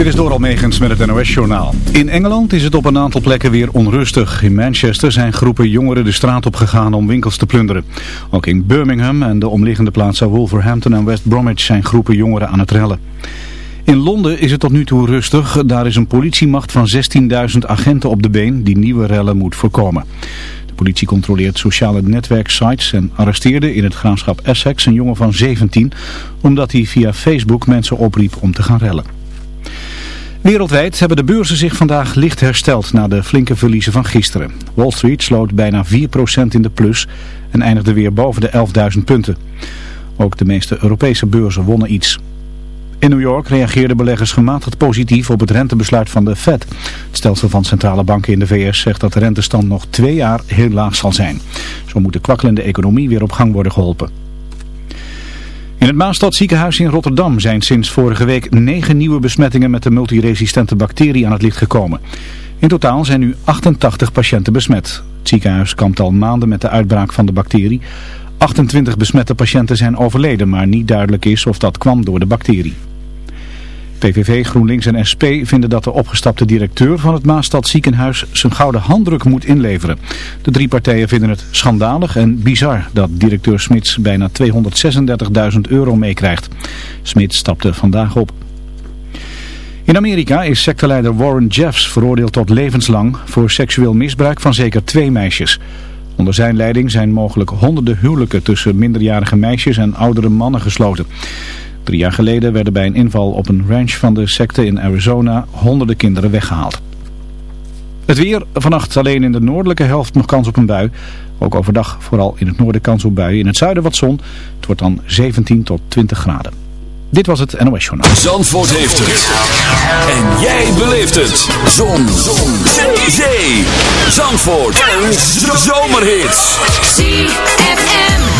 Dit is door Almegens met het NOS-journaal. In Engeland is het op een aantal plekken weer onrustig. In Manchester zijn groepen jongeren de straat op gegaan om winkels te plunderen. Ook in Birmingham en de omliggende plaatsen Wolverhampton en West Bromwich zijn groepen jongeren aan het rellen. In Londen is het tot nu toe rustig. Daar is een politiemacht van 16.000 agenten op de been die nieuwe rellen moet voorkomen. De politie controleert sociale netwerksites en arresteerde in het graafschap Essex een jongen van 17... omdat hij via Facebook mensen opriep om te gaan rellen. Wereldwijd hebben de beurzen zich vandaag licht hersteld na de flinke verliezen van gisteren. Wall Street sloot bijna 4% in de plus en eindigde weer boven de 11.000 punten. Ook de meeste Europese beurzen wonnen iets. In New York reageerden beleggers gematigd positief op het rentebesluit van de Fed. Het stelsel van centrale banken in de VS zegt dat de rentestand nog twee jaar heel laag zal zijn. Zo moet de kwakkelende economie weer op gang worden geholpen. In het Maastad ziekenhuis in Rotterdam zijn sinds vorige week negen nieuwe besmettingen met de multiresistente bacterie aan het licht gekomen. In totaal zijn nu 88 patiënten besmet. Het ziekenhuis kampt al maanden met de uitbraak van de bacterie. 28 besmette patiënten zijn overleden, maar niet duidelijk is of dat kwam door de bacterie. PVV, GroenLinks en SP vinden dat de opgestapte directeur van het Maastad ziekenhuis zijn gouden handdruk moet inleveren. De drie partijen vinden het schandalig en bizar dat directeur Smits bijna 236.000 euro meekrijgt. Smits stapte vandaag op. In Amerika is secteleider Warren Jeffs veroordeeld tot levenslang voor seksueel misbruik van zeker twee meisjes. Onder zijn leiding zijn mogelijk honderden huwelijken tussen minderjarige meisjes en oudere mannen gesloten. Drie jaar geleden werden bij een inval op een ranch van de secte in Arizona honderden kinderen weggehaald. Het weer, vannacht alleen in de noordelijke helft nog kans op een bui. Ook overdag vooral in het noorden kans op buien. In het zuiden wat zon. Het wordt dan 17 tot 20 graden. Dit was het NOS Journaal. Zandvoort heeft het. En jij beleeft het. Zon. zon. Zee. Zee. Zandvoort. Een zomerhit. ZFM.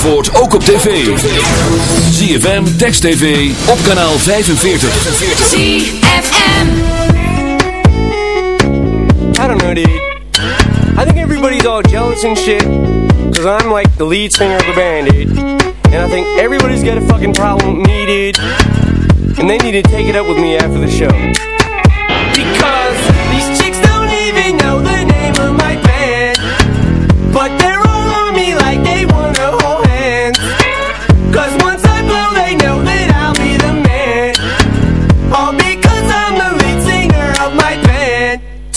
Zandvoort ook op tv. ZFM, Text TV, op kanaal 45. ZFM. I don't know, dude. I think everybody's all jealous and shit. Cause I'm like the lead singer of the band, dude. And I think everybody's got a fucking problem with me, dude. And they need to take it up with me after the show. Because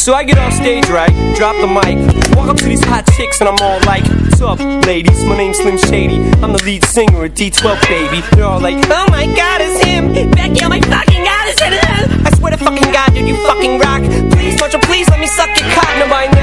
So I get off stage, right? Drop the mic. Walk up to these hot chicks and I'm all like, What's up, ladies? My name's Slim Shady. I'm the lead singer at D12, baby. They're all like, Oh my god, it's him. Becky, oh my fucking god, it's him. I swear to fucking god, dude, you fucking rock. Please, won't you please let me suck your cotton by now?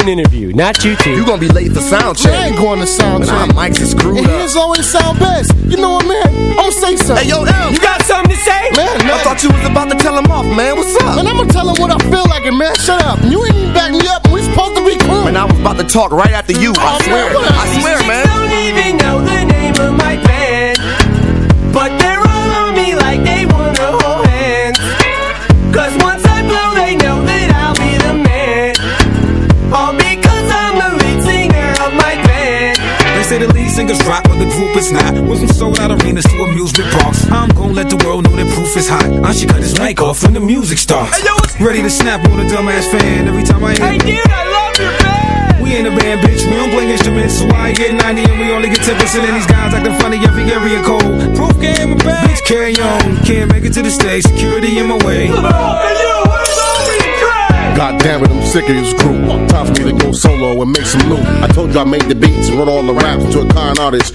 an interview, not you two. You gonna be late for sound check. I ain't going to sound But our check. mics is screwed And up. his always sound best. You know what, man? I'm gonna say something. Hey, yo, M. You got something to say? man, man. I thought you was about to tell him off, man. What's up? Man, I'm gonna tell him what I feel like, and man, shut up. You ain't even back me up, and we supposed to be cool. Man, I was about to talk right after you. I Oh, swear. man. I swear, These man. Rock, group is not. Went from sold out arenas to amusement parks. I'm gonna let the world know that proof is hot. I should cut his mic off when the music starts. Hey, yo, Ready to snap on a dumbass fan every time I hit. Hey, dude, I love your band. We ain't a band, bitch. We don't play instruments, so I get 90 and we only get 10%. And these guys acting funny every area code. Proof game, bad. Bitch, carry on. Can't make it to the stage. Security in my way. Hey, yo, where's all these tracks? God damn it, I'm sick of this group. Time for me to go solo and make some loot. I told you I made the beats and wrote all the raps to a con artist.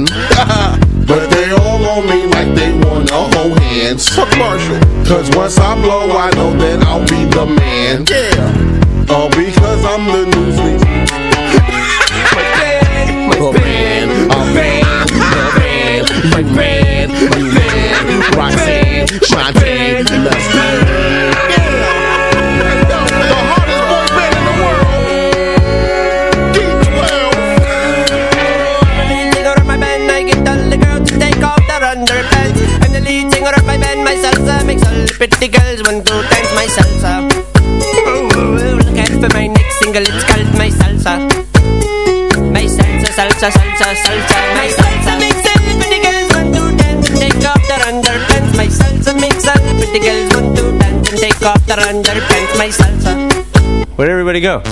My band. but they all on me like they wanna hold hands. Fuck Marshall. Cause once I blow, I know that I'll be the man. Yeah. All because I'm the newsweek. salsa. My salsa pretty girls want to dance and take off their underpants. My salsa pretty girls want to dance and take off their underpants. My salsa. Where'd everybody go?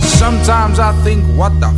Sometimes I think, what the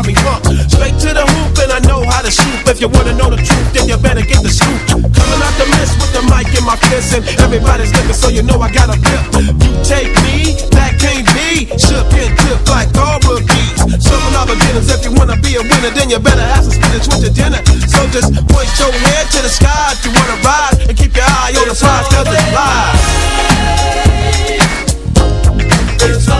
call me punk. Straight to the hoop, and I know how to shoot. If you wanna know the truth, then you better get the scoop. Coming out the mist with the mic in my fist, and everybody's looking, so you know I got a grip. You take me, that can't be. Shook and tipped like all rookies. Serving all beginners, if you wanna be a winner, then you better have some spinach with your dinner. So just point your head to the sky if you wanna ride, and keep your eye on the prize, cause it's live. It's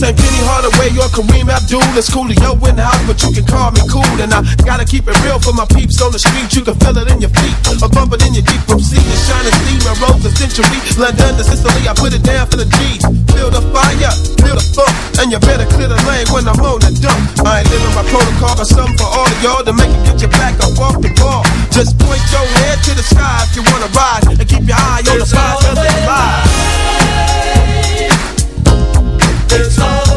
The way you're Kareem Abdul. It's cool to yo in the house, but you can call me cool. And I gotta keep it real for my peeps on the street. You can feel it in your feet, or bump it in your deep from sea to shining steam and rose a century. London to Sicily, I put it down for the G's. Feel the fire, feel the funk, and you better clear the lane when I'm on the dump. I ain't living by protocol, but something for all of y'all to make it get your back up off the ball. Just point your head to the sky if you wanna ride, and keep your eye on the prize, cause it's live. It's all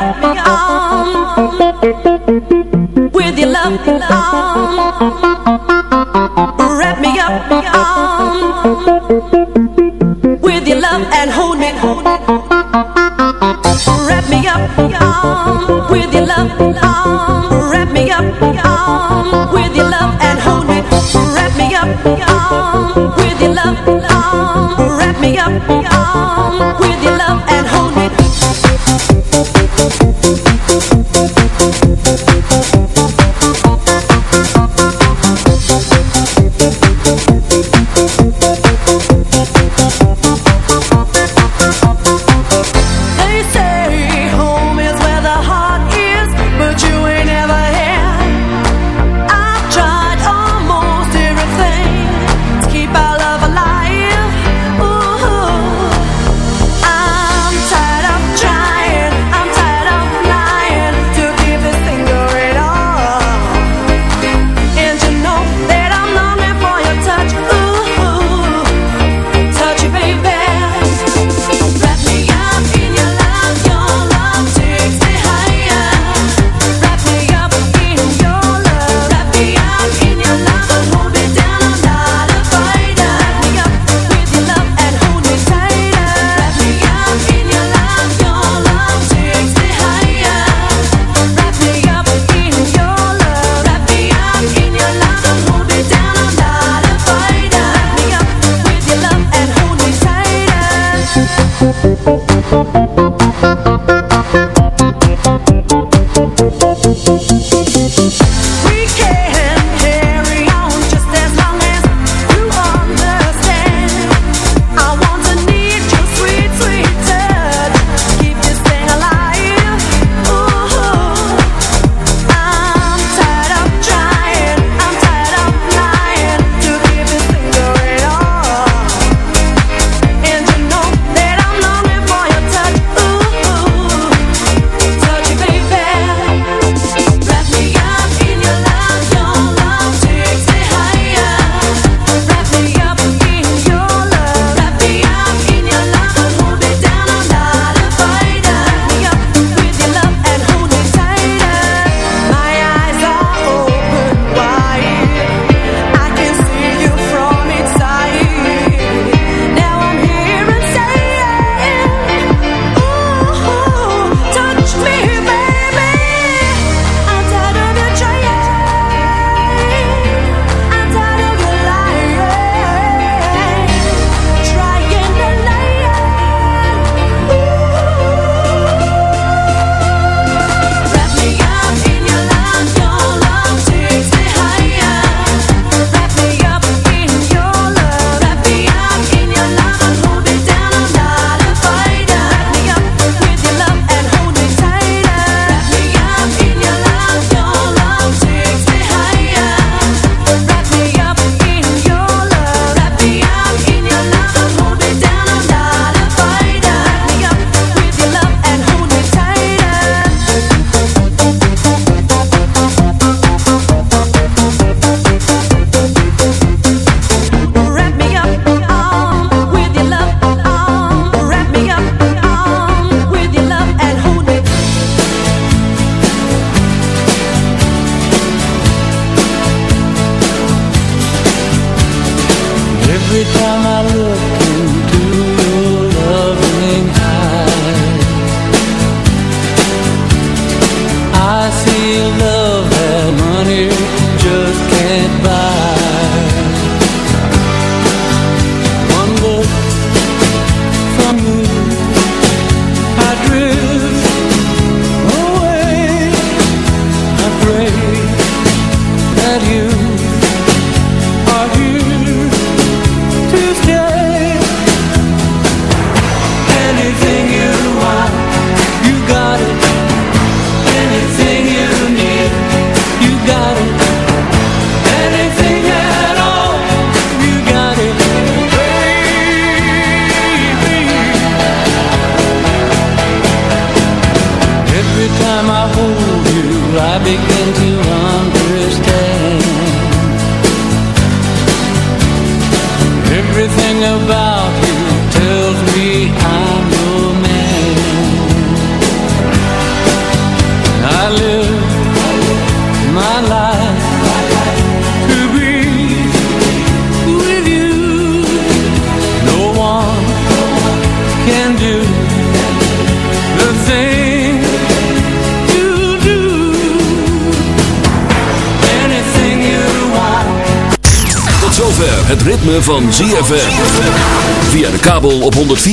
wrap me on with your loving. Wrap me up me on with your love and hold me. Hold me. Wrap me up.